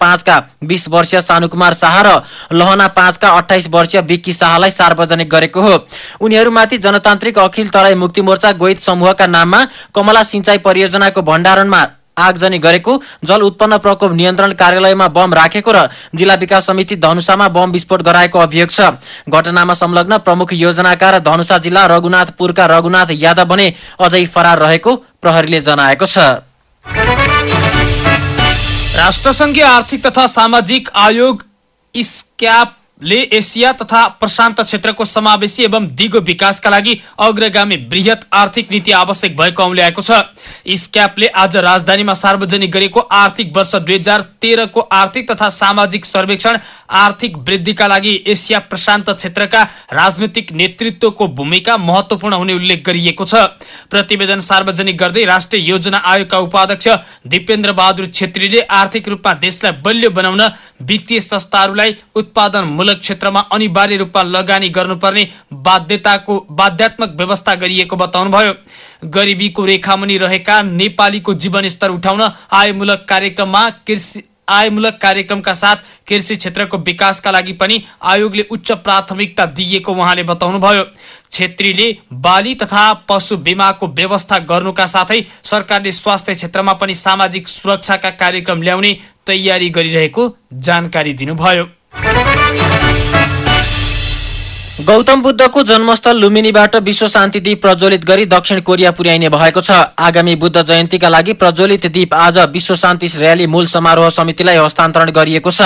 पाँचका बीस वर्षीय सानुकुमार शाह र लहना पाँचका अठाइस वर्षीय विक्की शाहलाई सार्वजनिक गरेको हो। उनीहरूमाथि जनतान्त्रिक अखिल तराई मुक्ति मोर्चा गोहित समूहका नाममा कमला सिंचाई परियोजनाको भण्डारणमा आगजनी गरेको जल उत्पन्न प्रकोप नियन्त्रण कार्यालयमा बम राखेको र जिल्ला विकास समिति धनुषामा बम विस्फोट गराएको अभियोग छ। घटनामा संलग्न प्रमुख योजनाकार धनुषा जिल्ला रघुनाथपुरका रघुनाथ यादव भने अझै फरार रहेको प्रहरीले जनाएको छ। राष्ट्रसङ्घीय आर्थिक तथा सामाजिक आयोग स्क्याप ले एसिया तथा प्रशान्त क्षेत्रको समावेशी एवं दिगो विकासका लागि अग्रगामी वृहत आर्थिक नीति आवश्यक भएको औल्याएको छ। आज राजधानीमा सार्वजनिक गरेको आर्थिक वर्ष दुई हजार तेह्रको आर्थिक तथा सामाजिक सर्वेक्षण आर्थिक वृद्धिका लागि एसिया प्रशान्त क्षेत्रका राजनैतिक नेतृत्वको भूमिका महत्वपूर्ण हुने उल्लेख गरिएको छ। प्रतिवेदन सार्वजनिक गर्दै राष्ट्रिय योजना आयोगका उपाध्यक्ष दिपेन्द्र बहादुर छेत्रीले आर्थिक रूपमा देशलाई बलियो बनाउन वित्तीय संस्थाहरूलाई उत्पादन क्षेत्रमा अनिवार्य रूपमा लगानी गर्नुपर्ने बाध्यताको बाध्यात्मक व्यवस्था गरिएको बताउनुभयो। गरिबीको रेखामुनि रहेका नेपालीको जीवनस्तर उठाउन आयमूलक कार्यक्रममा कृषि आयमूलक कार्यक्रमका साथ कृषि क्षेत्रको विकासका लागि पनि आयोगले उच्च प्राथमिकता दिएको उहाँले बताउनुभयो। छेत्रीले बाली तथा पशु बिमाको व्यवस्था गर्नुका साथै सरकारले स्वास्थ्य क्षेत्रमा पनि सामाजिक सुरक्षाका कार्यक्रम ल्याउने तयारी गरिरहेको जानकारी दिनुभयो। गौतम बुद्धको जन्मस्थल लुम्बिनीबाट विश्व शान्ति दीप प्रज्वलित गरी दक्षिण कोरिया पुर्याइने भएको छ। आगामी बुद्ध जयन्तीका लागि प्रज्वलित दीप आज विश्व शान्ति र्याली मूल समारोह समितिलाई हस्तान्तरण गरिएको छ।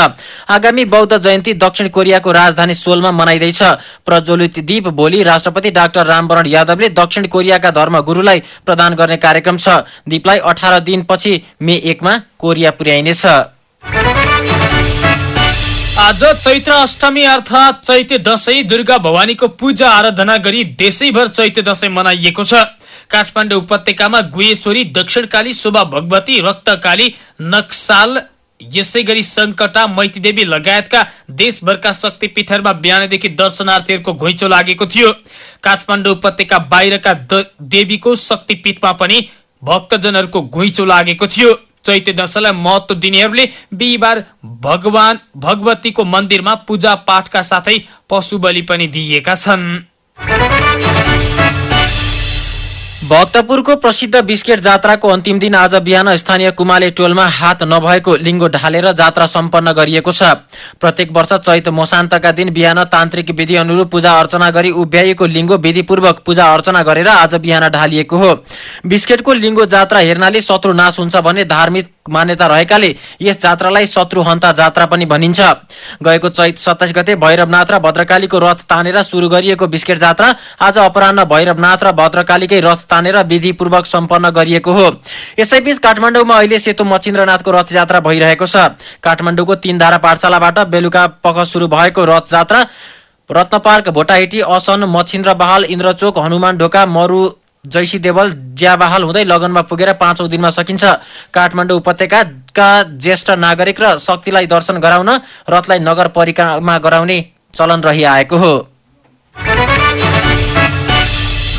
आगामी बौद्ध जयन्ती दक्षिण कोरियाको राजधानी सोलमा मनाइँदैछ। प्रज्वलित दीप भोलि राष्ट्रपति डाक्टर रामवरण यादवले दक्षिण कोरियाका धर्मगुरूलाई प्रदान गर्ने कार्यक्रम छ। दीपलाई अठार दिनपछि मे एकमा कोरिया पुर्याइनेछ। आज चैत्र अष्टमी अर्थात् चैत्य दशैं दुर्गा भवानीको पूजा आराधना गरी देशैभर चैत्य दशैं मनाइएको छ। काठमाडौँ उपत्यकामा गुहेश्वरी दक्षिणकाली शोभा भगवती रक्तकाली नक्साल यसै गरी सङ्कटा मैतीदेवी लगायतका देशभरका शक्तिपीठहरूमा बिहानदेखि दर्शनार्थीहरूको घुइँचो लागेको थियो। काठमाडौँ उपत्यका बाहिरका देवीको शक्तिपीठमा पनि भक्तजनहरूको घुइँचो लागेको थियो। चैत्य दशैंलाई महत्व दिनेहरूले बिहिबार भगवान भगवतीको मन्दिरमा पूजा पाठका साथै पशु बलि पनि दिएका छन्। भक्तपुरको प्रसिद्ध बिस्केट जात्राको अन्तिम दिन आज बिहान स्थानीय कुमाले टोलमा हात नभएको लिङ्गो ढालेर जात्रा सम्पन्न गरिएको छ। प्रत्येक वर्ष चैत मसान्तका दिन बिहान तान्त्रिक विधि अनुरूप पूजा अर्चना गरी उभ्याइएको लिङ्गो विधिपूर्वक पूजा अर्चना गरेर आज बिहान ढालिएको हो। बिस्केटको लिङ्गो जात्रा हेर्नाले शत्रु नाश हुन्छ भन्ने धार्मिक मान्यता रहेकाले यस जात्रालाई शत्रुहन्ता जात्रा पनि भनिन्छ। गएको चैत सत्ताइस गते भैरवनाथ र भद्रकालीको रथ तानेर सुरु गरिएको बिस्केट जात्रा आज अपरान्न भैरवनाथ र भद्रकालीकै रथ तानेर विधिपूर्वक सम्पन्न गरिएको हो। यसैबीच काठमाडौँमा अहिले सेतो मचिन्द्रनाथको रथयात्रा भइरहेको छ। काठमाडौँको तीनधारा पाठशालाबाट बेलुका पख सुरु भएको रथयात्रा रत्न पार्क भोटाहिटी असन मछिन्द्र बहाल इन्द्रचोक हनुमान ढोका मरु जैसी देवल ज्याबाहाल हुँदै लगनमा पुगेर पाँचौँ दिनमा सकिन्छ। काठमाडौँ उपत्यकाका ज्येष्ठ नागरिक र शक्तिलाई दर्शन गराउन रथलाई नगर परिक्रमा गराउने चलन रहिआएको हो।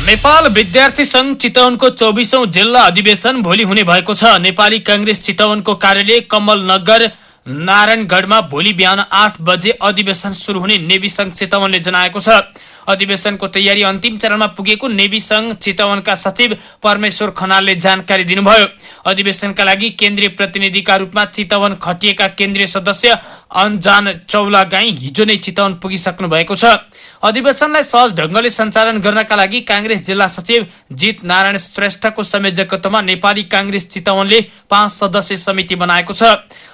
नेपाल विद्यार्थी संघ चितवनको चौबिसौं जिल्ला अधिवेशन भोलि हुने भएको छ। नेपाली काङ्ग्रेस चितवनको कार्यालय कमल नगर नारायणगढमा भोलि बिहान आठ बजे अधिवेशन सुरु हुने नेवी संघ चितवनले जनाएको छ। अधिवेशनको तयारी अन्तिम चरणमा पुगेको नेवी संघ चितवनका सचिव परमेश्वर खनालले जानकारी दिनुभयो। अधिवेशनका लागि केन्द्रीय प्रतिनिधिका रूपमा चितवन खटिएका केन्द्रीय सदस्य अन्जान चौलागाई हिजो नै चितवन पुगिसक्नु भएको छ। अधिवेशनलाई सहज ढङ्गले सञ्चालन गर्नका लागि काङ्ग्रेस जिल्ला सचिव जित नारायण श्रेष्ठको संयोजकत्वमा नेपाली काङ्ग्रेस चितवनले पाँच सदस्य समिति बनाएको छ।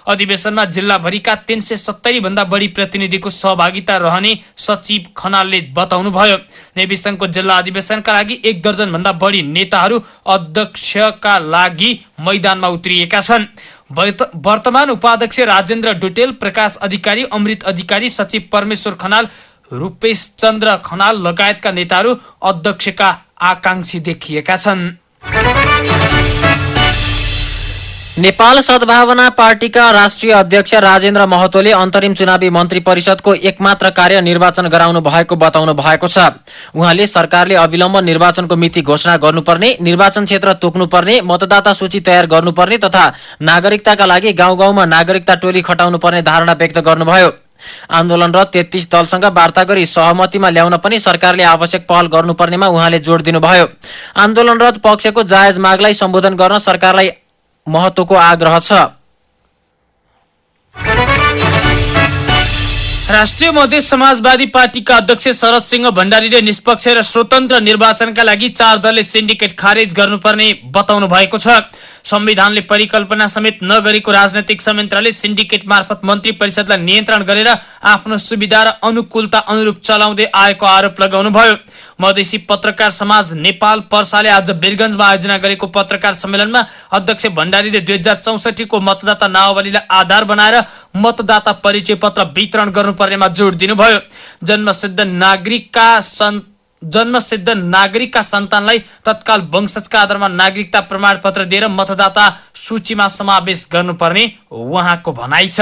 अधिवेशनमा जिल्लाभरिका तीन सय सत्तरी भन्दा बढी प्रतिनिधिको सहभागिता रहने सचिव खनालले बताउनुभयो नेवी संघको जिल्ला अधिवेशनका लागि एक दर्जन भन्दा बढी नेताहरू अध्यक्षका लागि मैदानमा उत्रिएका छन्। वर्तमान उपाध्यक्ष राजेन्द्र डुटेल प्रकाश अधिकारी अमृत अधिकारी सचिव परमेश्वर खनाल रूपेश चन्द्र खनाल लगायतका नेताहरू अध्यक्षका आकांक्षी देखिएका छन्। नेपाल सद्भावना पार्टीका राष्ट्रिय अध्यक्ष राजेन्द्र महतोले अन्तरिम चुनावी मन्त्री परिषदको एकमात्र कार्य निर्वाचन गराउनु भएको बताउनु भएको छ। उहाँले सरकारले अविलम्ब निर्वाचनको मिति घोषणा गर्नुपर्ने निर्वाचन क्षेत्र तोक्नुपर्ने मतदाता सूची तयार गर्नुपर्ने तथा नागरिकताका लागि गाउँ गाउँमा नागरिकता टोली खटाउनु पर्ने धारणा व्यक्त गर्नुभयो। आन्दोलनरत तेत्तीस दलसँग वार्ता गरी सहमतिमा ल्याउन पनि सरकारले आवश्यक पहल गर्नुपर्नेमा उहाँले जोड दिनुभयो। आन्दोलनरत पक्षको जायज मागलाई सम्बोधन गर्न सरकारलाई महत्वको आग्रह छ। राष्ट्रिय मधेस समाजवादी पार्टीका अध्यक्ष शरद सिंह भण्डारीले निष्पक्ष र स्वतन्त्र निर्वाचनका लागि चार दलले सिन्डिकेट खारेज गर्नुपर्ने बताउनु भएको छ। संविधानले परिकल्पना समेत नगरेको राजनैतिक संयन्त्रले सिन्डिकेट मार्फत मन्त्री परिषदलाई नियन्त्रण गरेर आफ्नो सुविधा र अनुकूलता अनुरूप चलाउँदै आएको आरोप लगाउनुभयो। मधेसी पत्रकार समाज नेपाल पर्साले आज वीरगंजमा आयोजना गरेको पत्रकार सम्मेलनमा अध्यक्ष भण्डारीले दुई हजार चौसठीको मतदाता नावलीलाई आधार बनाएर मतदाता परिचय पत्र वितरण गर्नुपर्नेमा जोड दिनुभयो। जन्मसिद्ध नागरिकका जन्मसिद्ध नागरिकका सन्तानलाई तत्काल वंशजका आधारमा नागरिकता प्रमाणपत्र दिएर मतदाता सूचीमा समावेश गर्नुपर्ने उहाँको भनाइ छ।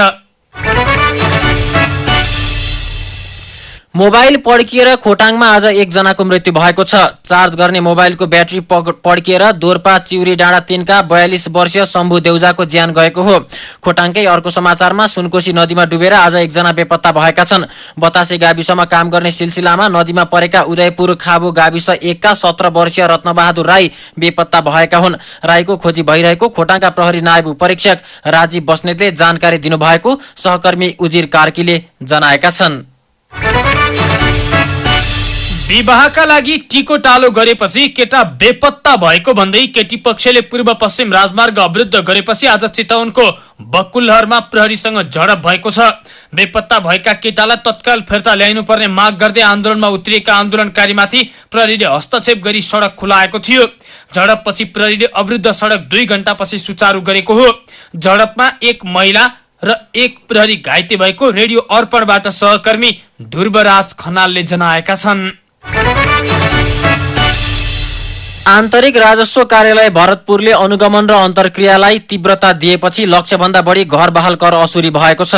मोबाइल पड्किएर खोटाङमा आज एकजनाको मृत्यु भएको छ। चार्ज गर्ने मोबाइलको ब्याट्री पड्किएर दोर्पा चिउरी डाँडा तिनका बयालिस वर्षीय शम्भु देउजाको ज्यान गएको हो। खोटाङकै अर्को समाचारमा सुनकोशी नदीमा डुबेर आज एकजना बेपत्ता भएका छन्। बतासे गाविसमा काम गर्ने सिलसिलामा नदीमा परेका उदयपुर खाबु गाविस एकका सत्र वर्षीय रत्नबहादुर राई बेपत्ता भएका हुन्। राईको खोजी भइरहेको खोटाङका प्रहरी नायब परीक्षक राजीव बस्नेतले जानकारी दिनुभएको सहकर्मी उजिर कार्कीले जनाएका छन्। विवाहका लागि टिको टालो गरेपछि केटा बेपत्ता भएको भन्दै केटी पक्षले पूर्व पश्चिम राजमार्ग अवरुद्ध गरेपछि आज चितवनको बकुलहरमा प्रहरीसँग झडप भएको छ। बेपत्ता भएका केटालाई तत्काल फिर्ता ल्याइनु पर्ने माग गर्दै आन्दोलनमा उत्रिएका आन्दोलनकारीमाथि प्रहरीले हस्तक्षेप गरी सडक खुलाएको थियो। झडपपछि प्रहरीले अवरुद्ध सडक दुई घण्टापछि सुचारू गरेको हो। झडपमा एक महिला र एक प्रहरी घाइते भएको रेडियो अर्पणबाट सहकर्मी ध्रुवराज खनालले जनाएका छन्। आन्तरिक राजस्व कार्यालय भरतपुरले अनुगमन र अन्तर्क्रियालाई तीव्रता दिएपछि लक्ष्यभन्दा बढी घर बहाल कर असुरी भएको छ।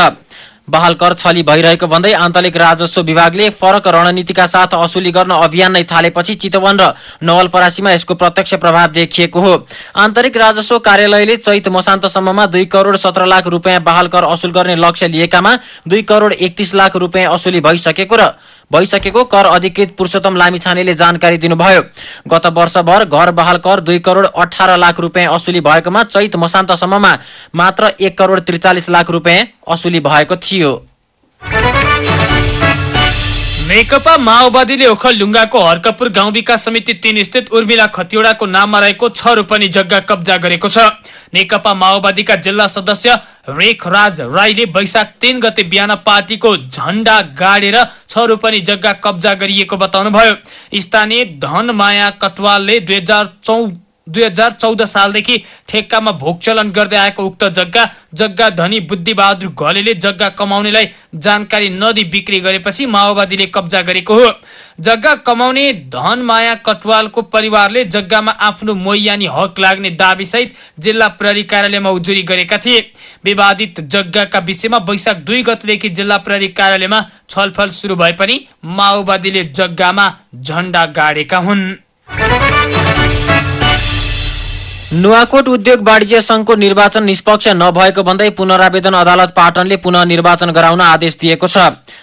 बहाल कर छली भइरहेको भन्दै आन्तरिक राजस्व विभागले फरक रणनीतिका साथ असुली गर्न अभियान नै थालेपछि चितवन र नवलपरासीमा यसको प्रत्यक्ष प्रभाव देखिएको हो। आन्तरिक राजस्व कार्यालयले चैत मसान्तसम्ममा दुई करोड सत्र लाख रुपियाँ बहाल कर असुल गर्ने लक्ष्य लिएकामा दुई करोड एकतिस लाख रुपियाँ असुली भइसकेको र भइसकेको कर अधिकृत पुरुषोत्तम लामिछानेले जानकारी दिनुभयो। गत वर्षभर घर बहाल कर दुई करोड अठार लाख रुपियाँ असुली भएकोमा चैत मसान्तसम्ममा मात्र एक करोड त्रिचालिस लाख रुपियाँ असुली भएको थियो। नेकपा माओवादीले ओखलढुङ्गाको हर्कपुर गाउँ विकास समिति तीन स्थित उर्मिला खतिवड़ाको नाममा रहेको छ रोपनी जग्गा कब्जा गरेको छ। नेकपा माओवादीका जिल्ला सदस्य रेखराज राईले वैशाख तीन गते बिहान पार्टीको झण्डा गाडेर छ रोपनी जग्गा कब्जा गरिएको बताउनुभयो। स्थानीय धनमाया कटवालले दुई हजार चौ दुई हजार चौध सालदेखि ठेक्कामा भोगचलन गर्दै आएको उक्त जग्गा जग्गा धनी बुद्धिबहादुर घलेले जग्गा कमाउनेलाई जानकारी नदी बिक्री गरेपछि माओवादीले कब्जा गरेको हो। जग्गा कमाउने धनमाया कटवालको परिवारले जग्गामा आफ्नो मोयानी हक लाग्ने दावीसहित जिल्ला प्रहरी कार्यालयमा उजुरी गरेका थिए। विवादित जग्गाका विषयमा वैशाख दुई गतेदेखि जिल्ला प्रहरी कार्यालयमा छलफल सुरु भए पनि माओवादीले जग्गामा झण्डा गाडेका हुन्। नुवाकोट उद्योग वाणिज्य संघको निर्वाचन निष्पक्ष नभएको भन्दै पुनरावेदन अदालत पाटनले पुनः निर्वाचन गराउन आदेश दिएको छ।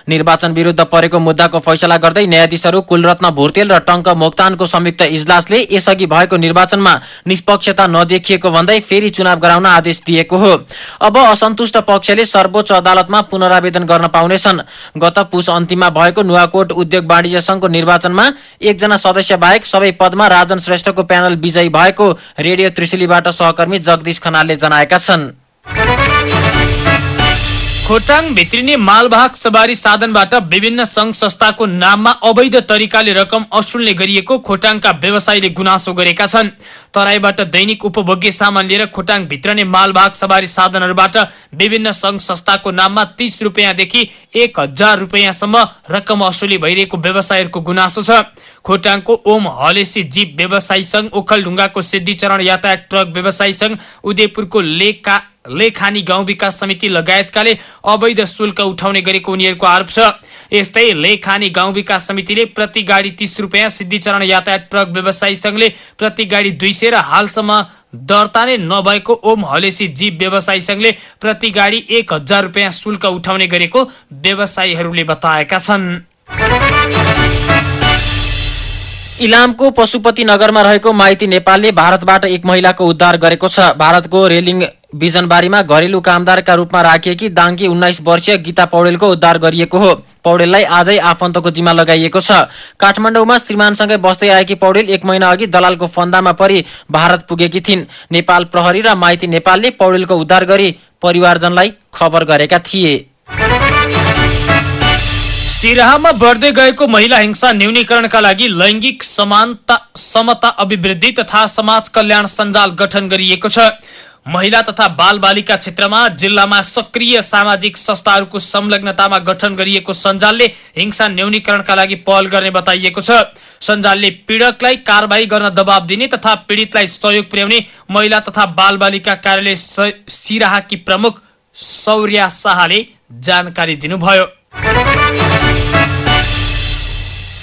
निर्वाचन विरुद्ध परेको मुद्दाको फैसला गर्दै न्यायाधीशहरू कुलरत्न भुर्तेल र टङ्क मोक्तानको संयुक्त इजलासले यसअघि भएको निर्वाचनमा निष्पक्षता नदेखिएको भन्दै फेरि चुनाव गराउन आदेश दिएको हो। अब असन्तुष्ट पक्षले सर्वोच्च अदालतमा पुनरावेदन गर्न पाउनेछन्। गत पुस अन्तिममा भएको नुवाकोट उद्योग वाणिज्य संघको निर्वाचनमा एकजना सदस्य बाहेक सबै पदमा राजन श्रेष्ठको प्यानल विजयी भएको रेडियो त्रिशुलीबाट सहकर्मी जगदीश खनालले जनाएका छन्। खोटाङ भित्रिने मालवाहक सवारी साधनबाट विभिन्न सङ्घ संस्थाको नाममा अवैध तरिकाले रकम असुल्ने गरिएको खोटाङका व्यवसायीले गुनासो गरेका छन्। तराईबाट दैनिक उपभोग्य सामान लिएर खोटाङ भित्रने मालवाहक सवारी साधनहरूबाट विभिन्न सङ्घ संस्थाको नाममा तीस रुपियाँदेखि एक हजार रुपियाँसम्म रकम असुली भइरहेको व्यवसायीहरूको गुनासो छ। खोटाङको ओम हलेसी जीप व्यवसायी सङ्घ ओखलढुङ्गाको सिद्धिचरण यातायात ट्रक व्यवसायी सङ्घ उदयपुरको लेखा लेखानी गाउँ विकास समिति लगायतकाले अवैध शुल्क उठाउने गरेको उनीहरूको आरोप छ। यस्तै लेखानी गाउँ विकास समितिले प्रति गाडी तीस रुपियाँ सिद्धिचरण यातायात ट्रक व्यवसायी सङ्घले प्रति गाडी दुई सय र हालसम्म दर्ता नै नभएको ओम हलेसी जीव व्यवसायी सङ्घले प्रति गाडी एक हजार रुपियाँ शुल्क उठाउने गरेको व्यवसायीहरूले बताएका छन्। इलामको पशुपति नगरमा रहेको माइती नेपालले भारतबाट एक महिलाको उद्धार गरेको छ। भारतको रेलिङ बिजनबारीमा घरेलु कामदारका रूपमा राखिएकी दाङ्गी उन्नाइस वर्षीय गीता पौडेलको उद्धार गरिएको हो। पौडेललाई आजै आफन्तको जिम्मा लगाइएको छ। काठमाडौँमा श्रीमानसँगै बस्दै आएकी पौडेल एक महिना अघि दलालको फन्दामा परि भारत पुगेकी थिइन्। नेपाल प्रहरी र माइती नेपालले पौडेलको उद्धार गरी परिवारजनलाई खबर गरेका थिए। सिराहामा बढ्दै गएको महिला हिंसा न्यूनीकरणका लागि लैङ्गिक समानता समता अभिवृद्धि तथा समाज कल्याण सञ्जाल गठन गरिएको छ। महिला तथा बाल बालिका क्षेत्रमा जिल्लामा सक्रिय सामाजिक संस्थाहरूको संलग्नतामा गठन गरिएको सञ्जालले हिंसा न्यूनीकरणका लागि पहल गर्ने बताइएको छ। सञ्जालले पीडकलाई कारवाही गर्न दबाव दिने तथा पीडितलाई सहयोग पुर्याउने महिला तथा बाल बालिका कार्यालय सिराहाकी प्रमुख सौर्या शाहले जानकारी दिनुभयो।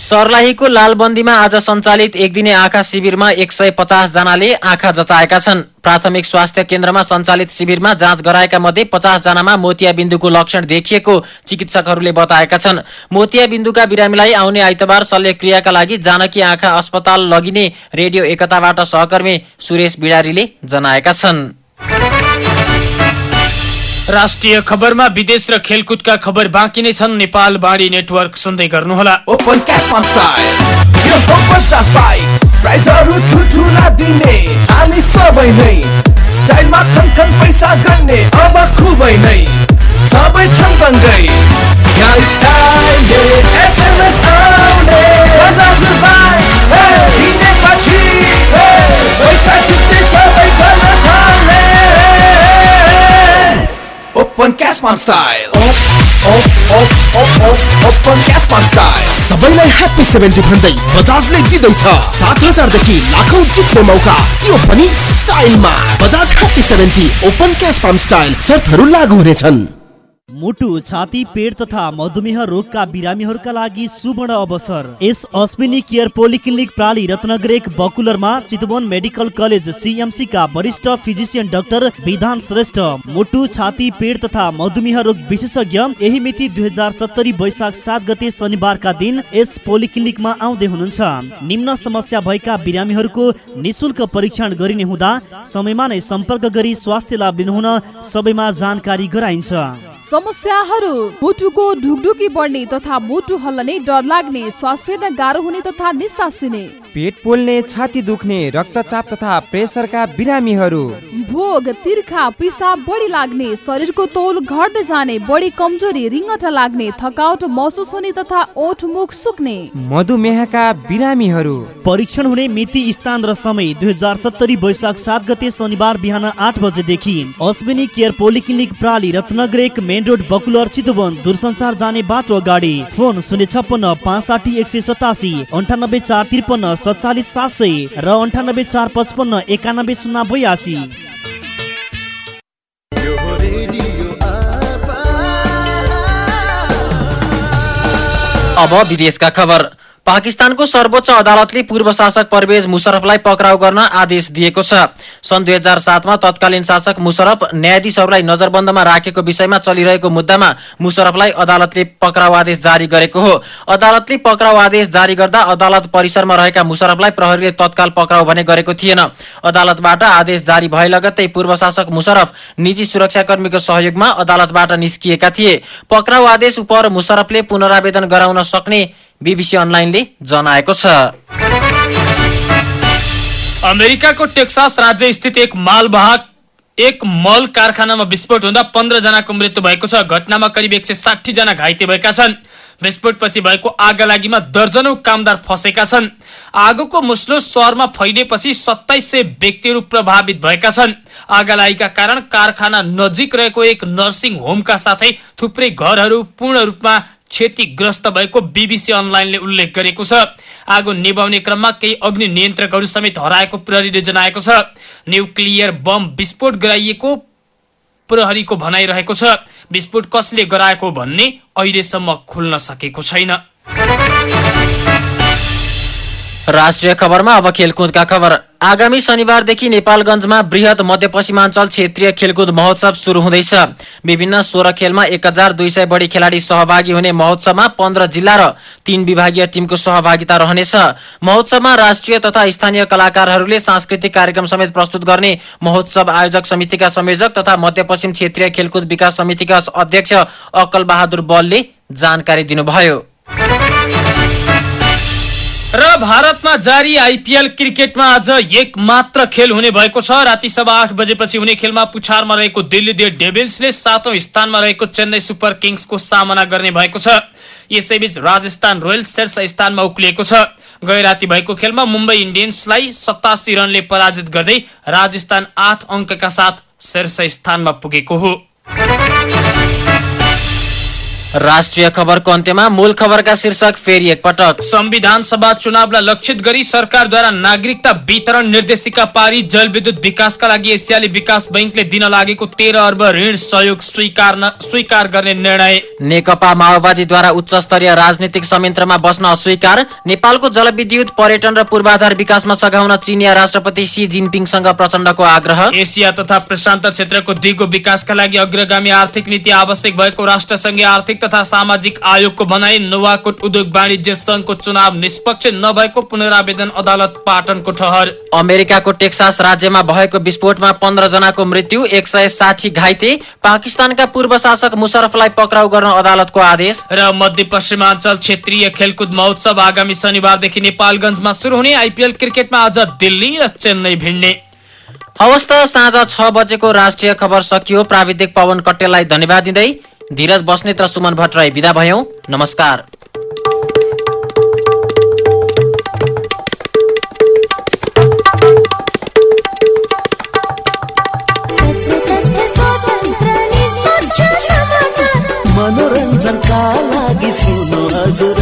सर्लाहीको लालबन्दीमा आज सञ्चालित एक दिने आँखा शिविरमा एक सय पचास जनाले आँखा जचाएका छन्। प्राथमिक स्वास्थ्य केन्द्रमा सञ्चालित शिविरमा जाँच गराएका मध्ये पचास जनामा मोतिया बिन्दुको लक्षण देखिएको चिकित्सकहरूले बताएका छन्। मोतिया बिन्दुका बिरामीलाई आउने आइतबार शल्यक्रियाका लागि जानकी आँखा अस्पताल लगिने रेडियो एकताबाट सहकर्मी सुरेश बिडारीले जनाएका छन्। राष्ट्रिय खबरमा विदेश र खेलकुदका खबर बाँकी नै छन्। नेपाल बाढी नेटवर्क सुन्दै गर्नुहोला। ओपन क्यास स्टाइल यो ठुल्ठुला दिने। हामी सबै नै स्टाइलमा पैसा गर्ने। अब नै छन् स्टाइलले एसएमएस आउने पाम स्टाइल सबैलाई ह्याप्पी सेभेन्टी भन्दै बजाजले दिँदैछ। सात हजारदेखि लाखौँ जित्ने मौका। त्यो पनि स्टाइलमा। Bajaj happy seventy open cash palm style शर्तहरू लागू हुनेछन्। मुटु छाती पेट तथा मधुमेह रोगका बिरामीहरूका लागि सुवर्ण अवसर। यस अश्विनी केयर पोलिक्लिनिक प्राली रत्नगर एक बकुलरमा चितवन मेडिकल कलेज सिएमसी का वरिष्ठ फिजिसियन डाक्टर विधान श्रेष्ठ मुटु छाती पेट तथा मधुमेह रोग विशेषज्ञ यही मिति दुई हजार सत्तरी वैशाख सात गते शनिबारका दिन यस पोलिक्लिनिकमा आउँदै हुनुहुन्छ। निम्न समस्या भएका बिरामीहरूको निशुल्क परीक्षण गरिने हुँदा समयमा नै सम्पर्क गरी स्वास्थ्य लाभ लिनुहुन सबैमा जानकारी गराइन्छ। समस्याहरू मुटुको ढुकढुकी बढ्ने तथा मुटु हल्लने डर लाग्ने श्वास फेर्न गाह्रो हुने तथा निसासिने पेट पोल्ने छाती दुख्ने रक्तचाप तथा प्रेसरका बिरामीहरू। भोग तिर्खा पिसाब बढी लाग्ने शरीरको तौल घट्दै जाने बढी कमजोरी रिङ्गटा लाग्ने थकावट महसुस हुने तथा ओठ मुख सुक्ने। मधुमेहका बिरामीहरू। परीक्षण हुने मिति स्थान र समय दुई हजार सत्तरी वैशाख सात गते शनिबार बिहान आठ बजेदेखि। अश्विनी केयर पोलिक्लिनिक प्राली रत्नगर एक मेन रोड बकुलर चितवन दूरसञ्चार जाने बाटो अगाडि फोन शून्य छप्पन्न पाँच साठी एक सय सतासी अन्ठानब्बे चार त्रिपन्न सत्तालिस सात सय र अन्ठानब्बे चार पचपन्न एकानब्बे शून्य बयासी अब विदेशका खबर। पाकिस्तानको सर्वोच्च अदालतले पूर्व शासक परवेज मुशरफलाई पक्राउ गर्न आदेश दिएको छ। सन् दुई हजार सातमा तत्कालीन शासक मुशरफ न्यायाधीशहरूलाई नजरबन्दमा राखेको विषयमा चलिरहेको मुद्दामा मुशरफलाई अदालतले पक्राउ आदेश जारी गरेको हो। अदालतले पक्राउ आदेश जारी गर्दा अदालत परिसरमा रहेका मुशरफलाई प्रहरीले तत्काल पक्राउ भने गरेको थिएन। अदालतबाट आदेश जारी भए लगत्तै पूर्व शासक मुशरफ निजी सुरक्षाकर्मीको सहयोगमा अदालतबाट निस्किएका थिए। पक्राउ आदेश उप मुशरफले पुनरावेदन गराउन सक्ने बिबिसी अनलाइनले जनाएको छ। अमेरिकाको टेक्सास राज्य स्थित एक मालवाहक एक मल कारखानामा विस्फोट हुँदा पन्ध्र जनाको मृत्यु भएको छ। घटनामा करिब एक सय साठी जना घाइते भएका छन्। विस्फोटपछि भएको आगलागीमा दर्जनौ कामदार फसेका छन्। आगोको मुस्लो सहरमा फैलिएपछि सत्ताइस सय व्यक्तिहरू प्रभावित भएका छन्। आगलागीका कारण कारखाना नजिक रहेको एक नर्सिङ होमका साथै थुप्रै घरहरू पूर्ण रूपमा क्षतिग्रस्त भएको बिबिसी अनलाइनले उल्लेख गरेको छ। आगो निभाउने क्रममा केही अग्नि नियन्त्रकहरू समेत हराएको प्रहरीले जनाएको छ। न्युक्लियर बम विस्फोट गराइएको प्रहरीको भनाइरहेको छ। विस्फोट कसले गराएको भन्ने अहिलेसम्म खुल्न सकेको छैन। राष्ट्रिय खबरमा अब खेलकुदका खबर। आगामी शनिबारदेखि नेपालगञ्जमा वृहत मध्यपश्चिमाञ्चल क्षेत्रीय खेलकुद महोत्सव शुरू हुँदैछ। विभिन्न सोह्र खेलमा एक हजार दुई सय बढी खेलाडी सहभागी हुने महोत्सवमा पन्ध्र जिल्ला र तीन विभागीय टिमको सहभागिता रहनेछ। महोत्सवमा राष्ट्रिय तथा स्थानीय कलाकारहरूले सांस्कृतिक कार्यक्रम समेत प्रस्तुत गर्ने महोत्सव आयोजक समितिका संयोजक तथा मध्यपश्चिम क्षेत्रीय खेलकुद विकास समितिका अध्यक्ष अकल बहादुर बलले जानकारी दिनुभयो। र भारतमा जारी आइपिएल क्रिकेटमा आज एक मात्र खेल हुने भएको छ। राति सभा आठ बजेपछि हुने खेलमा पुछारमा रहेको दिल्ली डे डेभिल्सले सातौं स्थानमा रहेको चेन्नई सुपर किङ्सको सामना गर्ने भएको छ। यसैबीच राजस्थान रोयल्स शीर्ष स्थानमा उक्लिएको छ। गए राति भएको खेलमा मुम्बई इन्डियन्सलाई सतासी रनले पराजित गर्दै राजस्थान आठ अङ्कका साथ शीर्ष स्थानमा पुगेको हो। राष्ट्रिय खबरको अन्त्यमा मूल खबरका शीर्षक फेरि एकपटक। संविधान सभा चुनावलाई लक्षित गरी सरकारद्वारा नागरिकता वितरण निर्देशिका पारी जलविद्युत विकासका लागि एसियाली विकास बैङ्कले दिन लागेको तेह्र अर्ब ऋण सहयोग स्वीकार स्वीकार गर्ने निर्णय। नेकपा माओवादीद्वारा उच्च स्तरीय राजनीतिक संयन्त्रमा बस्न अस्वीकार। नेपालको जलविद्युत पर्यटन र पूर्वाधार विकासमा सघाउन चिनिया राष्ट्रपति सी जिनपिङसँग प्रचण्डको आग्रह। एसिया तथा प्रशान्त क्षेत्रको दिगो विकासका लागि अग्रगामी आर्थिक नीति आवश्यक भएको राष्ट्रसङ्घीय आर्थिक तथा सामाजिक आयोगको भनाई नुवाकोट उद्योग वाणिज्य संघको चुनाव निष्पक्ष नभएको पुनरावेदन अदालत पाटनको ठहर। अमेरिकाको टेक्सास राज्यमा भएको विस्फोटमा पन्ध्र जनाको मृत्यु एक सय साठी घाइते। पाकिस्तानका पूर्व शासक मुशरफलाई पक्राउ गर्न अदालतको आदेश। र मध्यपश्चिमाञ्चल क्षेत्रीय खेलकुद महोत्सव आगामी शनिबारदेखि नेपालगञ्जमा सुरु हुने आइपिएल क्रिकेटमा आज दिल्ली र चेन्नई भिड्ने। हवस् त साँझ छ बजेको राष्ट्रिय खबर सकियो। प्राविधिक पवन कटेललाई धन्यवाद दिँदै धीरज बस्नेत र सुमन भट्टराई विदा भयौँ नमस्कार मनोरञ्जनका लागि सुन्नु हजुर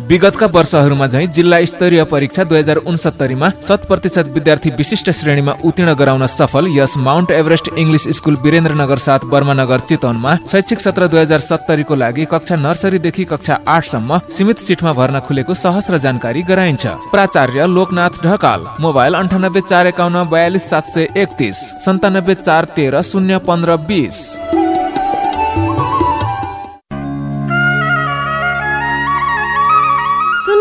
विगतका वर्षहरूमा झैँ जिल्ला स्तरीय परीक्षा दुई हजार उनसत्तरीमा शत प्रतिशत विद्यार्थी विशिष्ट श्रेणीमा उत्तीर्ण गराउन सफल। यस mount Everest English school Birendranagar साथ बर्मानगर चितवनमा शैक्षिक सत्र दुई हजार सत्तरीको लागि कक्षा नर्सरीदेखि कक्षा आठसम्म सीमित सिटमा भर्ना खुलेको सहस्र जानकारी गराइन्छ। प्राचार्य लोकनाथ ढकाल मोबाइल अन्ठानब्बे चार एकाउन्न बयालिस सात सय एकतिस सन्तानब्बे चार तेह्र शून्य पन्ध्र बिस।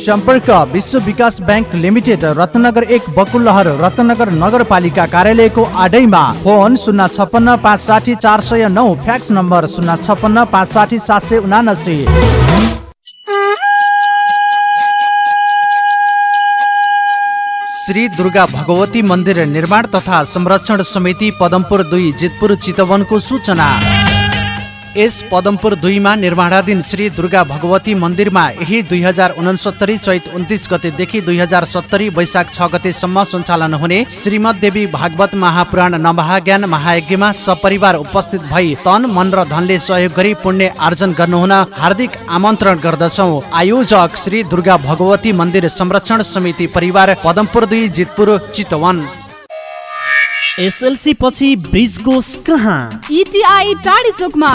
सम्पर्क विश्व विकास ब्याङ्क लिमिटेड रत्नगर एक बकुलहर रत्नगर नगरपालिका कार्यालयको आडैमा। फोन शून्य छपन्न पाँच साठी चार सय नौ फ्याक्स नम्बर शून्य छपन्न पाँच साठी सात सय उनासी। श्री दुर्गा भगवती मन्दिर निर्माण तथा संरक्षण समिति पदमपुर दुई जितपुर चितवनको सूचना। यस पदमपुर दुईमा निर्माणाधीन श्री दुर्गा भगवती मन्दिरमा यही दुई हजार उनसत्तरी चैत उन्तिस गतेदेखि दुई हजार सत्तरी वैशाख छ गतेसम्म सञ्चालन हुने श्रीमद देवी भागवत महापुराण नमहाज्ञान महायज्ञमा सपरिवार उपस्थित भई तन मन र धनले सहयोग गरी पुण्य आर्जन गर्नुहुन हार्दिक आमन्त्रण गर्दछौ। आयोजक श्री दुर्गा भगवती मन्दिर संरक्षण समिति परिवार पदमपुर दुई जितपुर चितवन। एसएलसी पछि ब्रिज कहाँ? इटिआई टाढी चोकमा।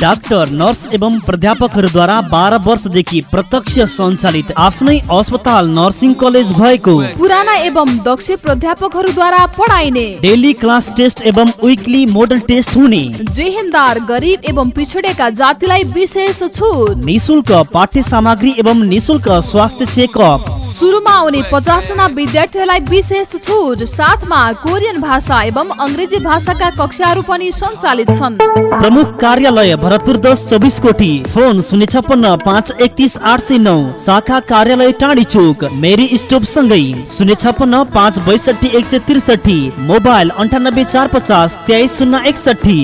डाक्टर नर्स एवं प्राध्यापकहरूद्वारा बाह्र वर्षदेखि प्रत्यक्ष सञ्चालित आफ्नै अस्पताल नर्सिङ कलेज भएको। पुराना एवं दक्ष प्राध्यापकहरूद्वारा पढाइने। डेली क्लास टेस्ट एवं विकली मोडल टेस्ट हुने। जेहेन्दार गरिब एवं पिछडेका जातिलाई विशेष छुट निशुल्क पाठ्य सामग्री एवं निशुल्क स्वास्थ्य चेकअप सुरुमा आउने पचासजना विद्यार्थीहरूलाई विशेष छुट साथमा कोरियन भाषा एवं अङ्ग्रेजी भाषाका कक्षाहरू पनि सञ्चालित छन्। प्रमुख कार्यालय भरतपुर दस चौबिस कोठी फोन शून्य छप्पन्न पाँच एकतिस आठ सय नौ शाखा कार्यालय टाढी चोक मेरी स्टोभ सँगै शून्य छप्पन्न पाँच बैसठी एक सय त्रिसठी मोबाइल अन्ठानब्बे चार पचास तेइस शून्य एकसठी।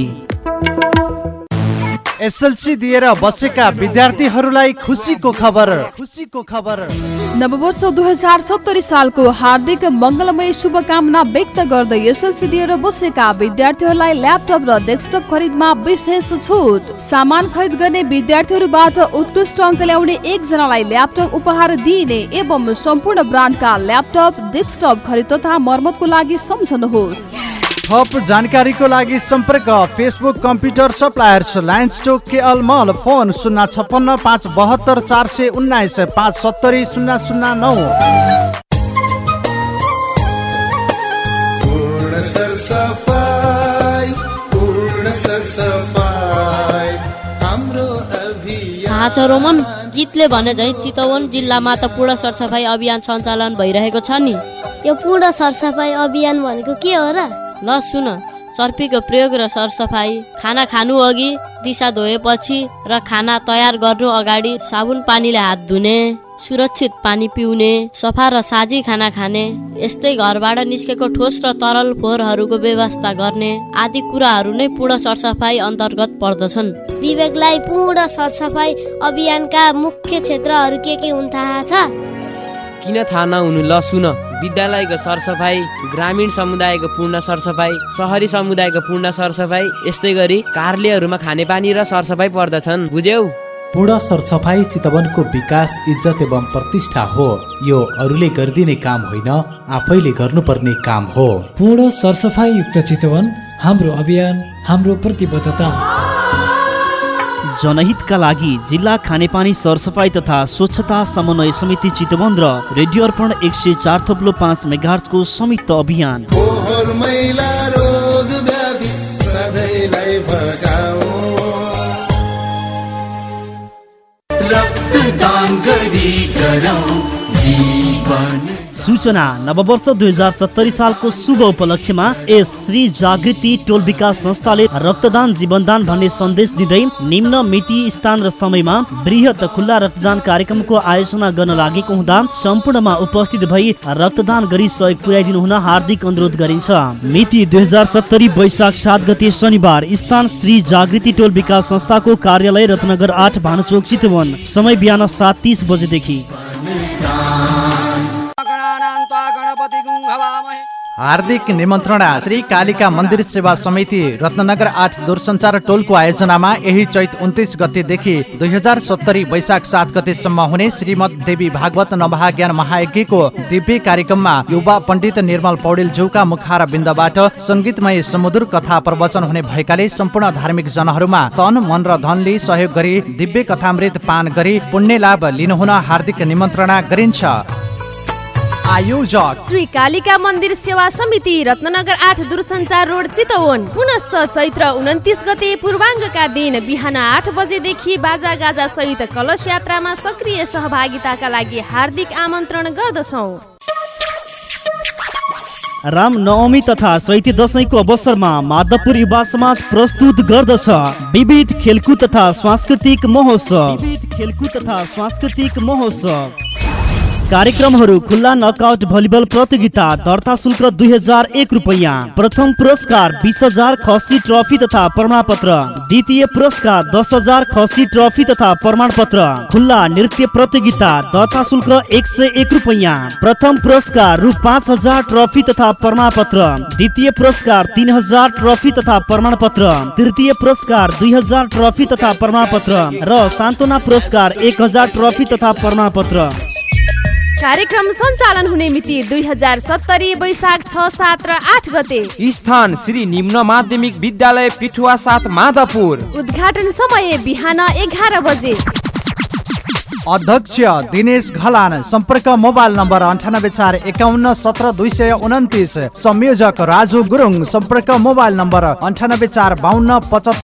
एसएलसी दिएर बसेका विद्यार्थीहरूलाई खुसीको खबर। खुसीको खबर। नववर्ष दुई हजार सत्तरी सालको हार्दिक मङ्गलमय शुभकामना व्यक्त गर्दै एसएलसी दिएर बसेका विद्यार्थीहरूलाई ल्यापटप र डेस्कटप खरिदमा विशेष छुट। सामान खरिद गर्ने विद्यार्थीहरूबाट उत्कृष्ट अङ्क ल्याउने एकजनालाई ल्यापटप उपहार दिइने एवं सम्पूर्ण ब्रान्डका ल्यापटप डेस्कटप खरिद तथा मर्मतको लागि सम्झनुहोस्। थप जानकारीको लागि सम्पर्क। फेसबुक कम्प्युटर सप्लायर्स लायन्स चौक केएल मल फोन शून्य छप्पन्न पाँच बहत्तर चार सय उन्नाइस पाँच सत्तरी शून्य शून्य नौ। पूर्ण सरसफाई पूर्ण सरसफाई हाम्रो अभियान। थाहा छ रोमन गीतले भने झै चितवन जिल्लामा त पूर्ण सरसफाइ अभियान सञ्चालन भइरहेको छ नि। यो पूर्ण सरसफाइ अभियान भनेको के हो र? ल सुन सर्पीको प्रयोग र सरसफाइ खाना खानु अघि दिशा धोएपछि र खाना तयार गर्नु अगाडि साबुन पानीले हात धुने सुरक्षित पानी पिउने सफा र साझी खाना खाने यस्तै घरबाट निस्केको ठोस र तरल फोहोरहरूको व्यवस्था गर्ने आदि कुराहरू नै पूर्ण सरसफाइ अन्तर्गत पर्दछन्। विवेकलाई पूर्ण सरसफाइ अभियानका मुख्य क्षेत्रहरू के के हुन् थाहा छ? किन थाहा नहुनु? ल सुन। विद्यालयको सरसफाइ ग्रामीण समुदायको पूर्ण सरसफाइ सहरी समुदायको पूर्ण सरसफाइ यस्तै गरी कार्यालयहरूमा खानेपानी र सरसफाइ पर्दछन्। बुझ्यौ? पूर्ण सरसफाइ चितवनको विकास इज्जत एवं प्रतिष्ठा हो। यो अरूले गरिदिने काम होइन आफैले गर्नुपर्ने काम हो। पूर्ण सरसफाइ युक्त चितवन हाम्रो अभियान हाम्रो प्रतिबद्धता। जनहितका लागि जिल्ला खानेपानी सरसफाइ तथा स्वच्छता समन्वय समिति चितवन र रेडियो अर्पण एक सय चार थप्लो पाँच मेगार्सको संयुक्त अभियान। रक्तदान गरी गरौँ जीवन। सूचना नववर्ष दुई हजार सत्तरी सालको शुभ उपलक्ष्यमा यस श्री जागृति टोल विकास संस्थाले रक्तदान जीवनदान भन्ने सन्देश दिँदै निम्न मिति स्थान र समयमा वृहत खुल्ला रक्तदान कार्यक्रमको आयोजना गर्न लागेको हुँदा सम्पूर्णमा उपस्थित भई रक्तदान गरी सहयोग पुर्याइदिनु हुन हार्दिक अनुरोध गरिन्छ। मिति दुई हजार सत्तरी वैशाख सात गते शनिबार स्थान श्री जागृति टोल विकास संस्थाको कार्यालय रत्नगर आठ भानुचोक चितवन समय बिहान सात तिस बजेदेखि। हार्दिक निमन्त्रणा श्री कालिका मन्दिर सेवा समिति रत्नगर आठ दूरसञ्चार टोलको आयोजनामा यही चैत उन्तिस गतेदेखि दुई हजार सत्तरी वैशाख सात गतेसम्म हुने श्रीमद देवी भागवत नवहाज्ञान महायज्ञको दिव्य कार्यक्रममा युवा पण्डित निर्मल पौडेल ज्यूका मुखार बिन्दबाट सङ्गीतमय समुद्र कथा प्रवचन हुने भएकाले सम्पूर्ण धार्मिक जनहरूमा तन मन र धनले सहयोग गरी दिव्य कथामृत पान गरी पुण्य लाभ लिनुहुन हार्दिक निमन्त्रणा गरिन्छ। आयोजक श्री कालिका मन्दिर सेवा समिति रत्नगर आठ दूरसञ्चार रोड चितवन। पुनश्च चैत्र उन्तिस गते पूर्वाङ्गका दिन बिहान आठ बजेदेखि बाजा गाजा सहित कलश यात्रामा सक्रिय सहभागिताका लागि हार्दिक आमन्त्रण गर्दछौ। राम नवमी तथा चैते दशैंको अवसरमा माधवपुर युवा समाज प्रस्तुत गर्दछ। विविध खेलकुद तथा सांस्कृतिक महोत्सव। विविध खेलकुद तथा सांस्कृतिक महोत्सव। कार्यक्रमहरू खुल्ला नकआउट भलिबल प्रतियोगिता दर्ता शुल्क दुई हजार एक रुपियाँ। प्रथम पुरस्कार बिस हजार खसी ट्रफी तथा प्रमाण पत्र द्वितीय पुरस्कार दस हजार खसी ट्रफी तथा प्रमाण पत्र खुल्ला नृत्य प्रतियोगिता दर्ता शुल्क एक सय एक रुपियाँ। प्रथम पुरस्कार रु पाँच हजार ट्रफी तथा प्रमाण पत्र द्वितीय पुरस्कार तिन हजार ट्रफी तथा प्रमाण पत्र तृतीय पुरस्कार दुई हजार ट्रफी तथा प्रमाण पत्र र सान्त्वना पुरस्कार एक हजार ट्रफी तथा प्रमाण पत्र कार्यक्रम सञ्चालन हुने मिति दुई हजार सत्तरी वैशाख छ सात र आठ गते। स्थान श्री निम्न माध्यमिक विद्यालय पिठुवा साथ माधवपुर। उद्घाटन समय बिहान एघार बजे। अध्यक्ष दिनेश घलान सम्पर्क मोबाइल नम्बर अन्ठानब्बे चार एकाउन्न सत्र दुई सय उन्तिस संयोजक राजु गुरुङ सम्पर्क मोबाइल नम्बर अन्ठानब्बे चार बाहन्न पचहत्तर।